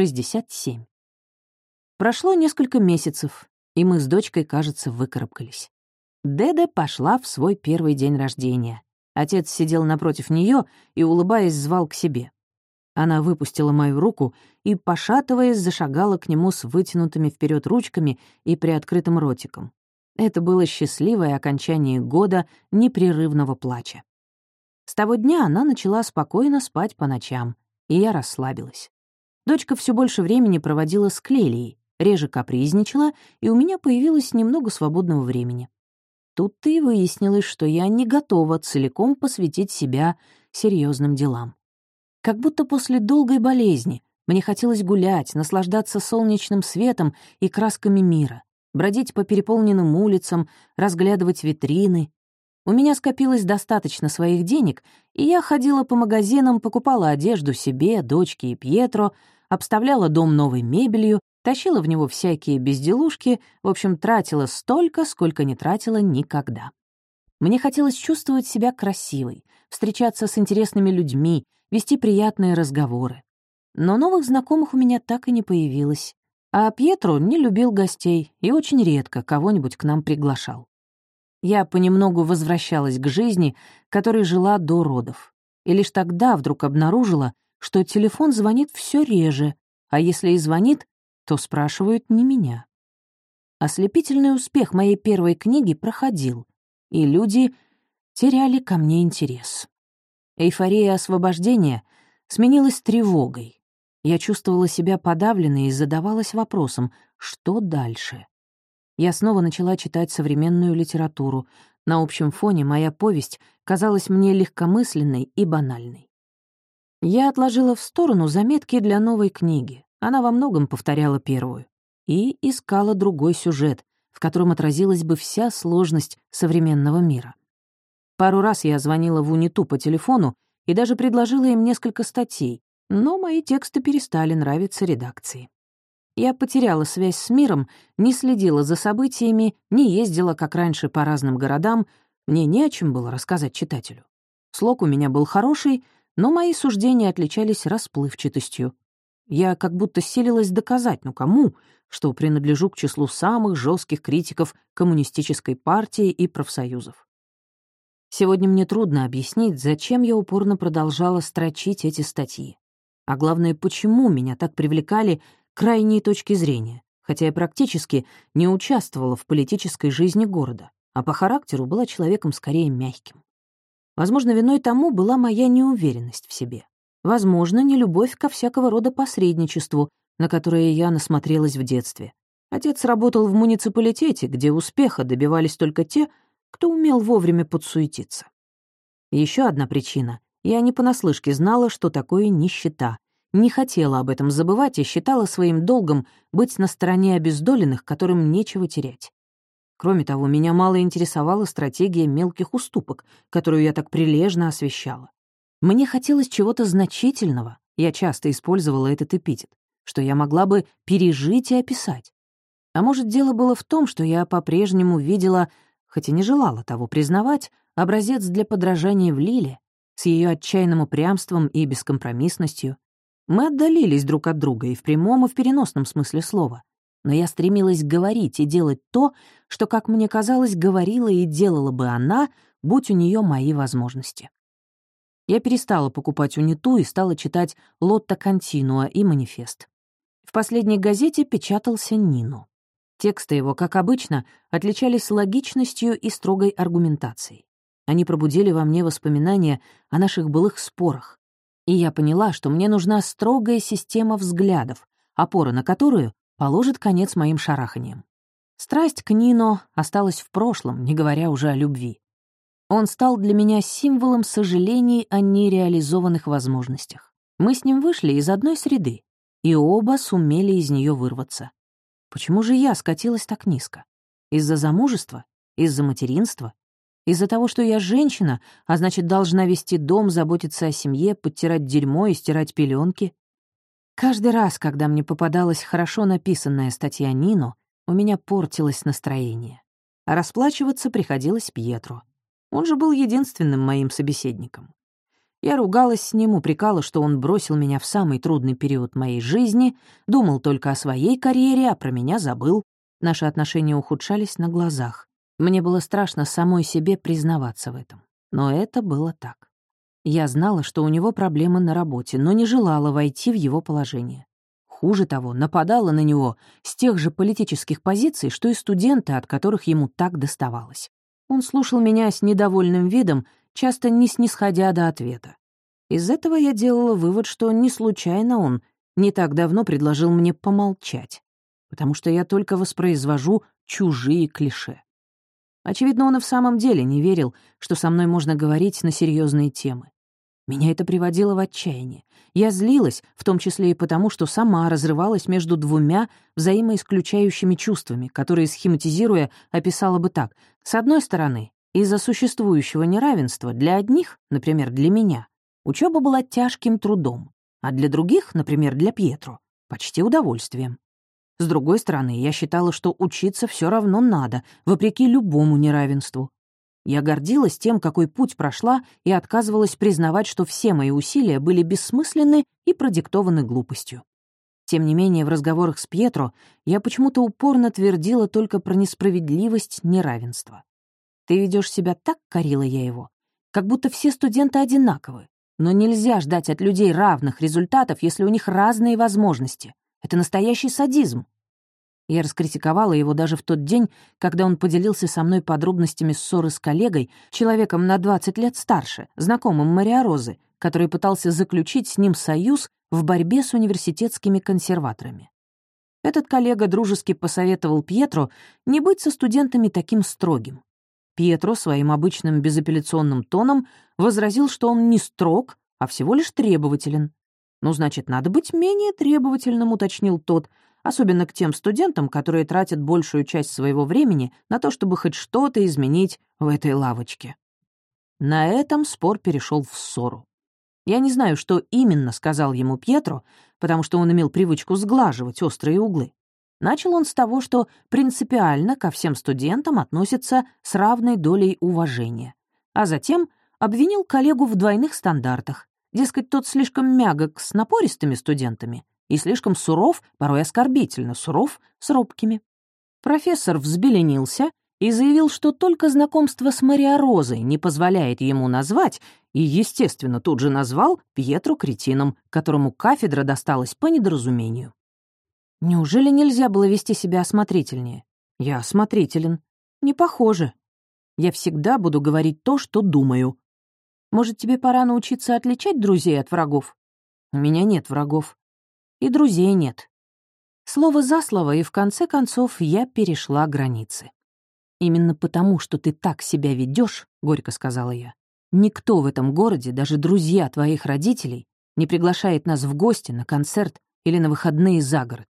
67. Прошло несколько месяцев, и мы с дочкой, кажется, выкарабкались. Деда пошла в свой первый день рождения. Отец сидел напротив нее и, улыбаясь, звал к себе. Она выпустила мою руку и, пошатываясь, зашагала к нему с вытянутыми вперед ручками и приоткрытым ротиком. Это было счастливое окончание года непрерывного плача. С того дня она начала спокойно спать по ночам, и я расслабилась. Дочка все больше времени проводила с Клелией, реже капризничала, и у меня появилось немного свободного времени. Тут-то и выяснилось, что я не готова целиком посвятить себя серьезным делам. Как будто после долгой болезни мне хотелось гулять, наслаждаться солнечным светом и красками мира, бродить по переполненным улицам, разглядывать витрины. У меня скопилось достаточно своих денег, и я ходила по магазинам, покупала одежду себе, дочке и Пьетро, обставляла дом новой мебелью, тащила в него всякие безделушки, в общем, тратила столько, сколько не тратила никогда. Мне хотелось чувствовать себя красивой, встречаться с интересными людьми, вести приятные разговоры. Но новых знакомых у меня так и не появилось. А Пьетро не любил гостей и очень редко кого-нибудь к нам приглашал. Я понемногу возвращалась к жизни, которой жила до родов. И лишь тогда вдруг обнаружила, что телефон звонит все реже, а если и звонит, то спрашивают не меня. Ослепительный успех моей первой книги проходил, и люди теряли ко мне интерес. Эйфория освобождения сменилась тревогой. Я чувствовала себя подавленной и задавалась вопросом, что дальше? Я снова начала читать современную литературу. На общем фоне моя повесть казалась мне легкомысленной и банальной. Я отложила в сторону заметки для новой книги. Она во многом повторяла первую. И искала другой сюжет, в котором отразилась бы вся сложность современного мира. Пару раз я звонила в Униту по телефону и даже предложила им несколько статей, но мои тексты перестали нравиться редакции. Я потеряла связь с миром, не следила за событиями, не ездила, как раньше, по разным городам, мне не о чем было рассказать читателю. Слог у меня был хороший, но мои суждения отличались расплывчатостью. Я как будто селилась доказать, ну кому, что принадлежу к числу самых жестких критиков коммунистической партии и профсоюзов. Сегодня мне трудно объяснить, зачем я упорно продолжала строчить эти статьи. А главное, почему меня так привлекали крайние точки зрения, хотя я практически не участвовала в политической жизни города, а по характеру была человеком скорее мягким. Возможно, виной тому была моя неуверенность в себе. Возможно, не любовь ко всякого рода посредничеству, на которое я насмотрелась в детстве. Отец работал в муниципалитете, где успеха добивались только те, кто умел вовремя подсуетиться. Еще одна причина. Я не понаслышке знала, что такое нищета. Не хотела об этом забывать и считала своим долгом быть на стороне обездоленных, которым нечего терять. Кроме того, меня мало интересовала стратегия мелких уступок, которую я так прилежно освещала. Мне хотелось чего-то значительного, я часто использовала этот эпитет, что я могла бы пережить и описать. А может, дело было в том, что я по-прежнему видела, хоть и не желала того признавать, образец для подражания в Лиле, с ее отчаянным упрямством и бескомпромиссностью. Мы отдалились друг от друга и в прямом, и в переносном смысле слова но я стремилась говорить и делать то, что, как мне казалось, говорила и делала бы она, будь у нее мои возможности. Я перестала покупать униту и стала читать «Лотто Континуа» и «Манифест». В последней газете печатался Нину. Тексты его, как обычно, отличались логичностью и строгой аргументацией. Они пробудили во мне воспоминания о наших былых спорах. И я поняла, что мне нужна строгая система взглядов, опора на которую положит конец моим шараханиям. Страсть к Нино осталась в прошлом, не говоря уже о любви. Он стал для меня символом сожалений о нереализованных возможностях. Мы с ним вышли из одной среды, и оба сумели из нее вырваться. Почему же я скатилась так низко? Из-за замужества? Из-за материнства? Из-за того, что я женщина, а значит, должна вести дом, заботиться о семье, подтирать дерьмо и стирать пеленки? Каждый раз, когда мне попадалась хорошо написанная статья Нино, у меня портилось настроение. А расплачиваться приходилось Пьетру. Он же был единственным моим собеседником. Я ругалась с ним, упрекала, что он бросил меня в самый трудный период моей жизни, думал только о своей карьере, а про меня забыл. Наши отношения ухудшались на глазах. Мне было страшно самой себе признаваться в этом. Но это было так. Я знала, что у него проблемы на работе, но не желала войти в его положение. Хуже того, нападала на него с тех же политических позиций, что и студенты, от которых ему так доставалось. Он слушал меня с недовольным видом, часто не снисходя до ответа. Из этого я делала вывод, что не случайно он не так давно предложил мне помолчать, потому что я только воспроизвожу чужие клише. Очевидно, он и в самом деле не верил, что со мной можно говорить на серьезные темы. Меня это приводило в отчаяние. Я злилась, в том числе и потому, что сама разрывалась между двумя взаимоисключающими чувствами, которые, схематизируя, описала бы так. С одной стороны, из-за существующего неравенства для одних, например, для меня, учеба была тяжким трудом, а для других, например, для Пьетро, почти удовольствием. С другой стороны, я считала, что учиться все равно надо, вопреки любому неравенству. Я гордилась тем, какой путь прошла, и отказывалась признавать, что все мои усилия были бессмысленны и продиктованы глупостью. Тем не менее, в разговорах с Пьетро я почему-то упорно твердила только про несправедливость неравенства. «Ты ведешь себя так, — корила я его, — как будто все студенты одинаковы, но нельзя ждать от людей равных результатов, если у них разные возможности. Это настоящий садизм. Я раскритиковала его даже в тот день, когда он поделился со мной подробностями ссоры с коллегой, человеком на 20 лет старше, знакомым Мария Розы, который пытался заключить с ним союз в борьбе с университетскими консерваторами. Этот коллега дружески посоветовал Пьетро не быть со студентами таким строгим. Пьетро своим обычным безапелляционным тоном возразил, что он не строг, а всего лишь требователен. «Ну, значит, надо быть менее требовательным», — уточнил тот, особенно к тем студентам, которые тратят большую часть своего времени на то, чтобы хоть что-то изменить в этой лавочке. На этом спор перешел в ссору. Я не знаю, что именно сказал ему Пьетро, потому что он имел привычку сглаживать острые углы. Начал он с того, что принципиально ко всем студентам относится с равной долей уважения, а затем обвинил коллегу в двойных стандартах, Дескать, тот слишком мягок с напористыми студентами и слишком суров, порой оскорбительно суров, с робкими. Профессор взбеленился и заявил, что только знакомство с Мариорозой не позволяет ему назвать, и, естественно, тут же назвал Пьетру кретином, которому кафедра досталась по недоразумению. Неужели нельзя было вести себя осмотрительнее? Я осмотрителен. Не похоже. Я всегда буду говорить то, что думаю, может, тебе пора научиться отличать друзей от врагов? У меня нет врагов. И друзей нет. Слово за слово, и в конце концов я перешла границы. «Именно потому, что ты так себя ведешь, горько сказала я, никто в этом городе, даже друзья твоих родителей, не приглашает нас в гости, на концерт или на выходные за город.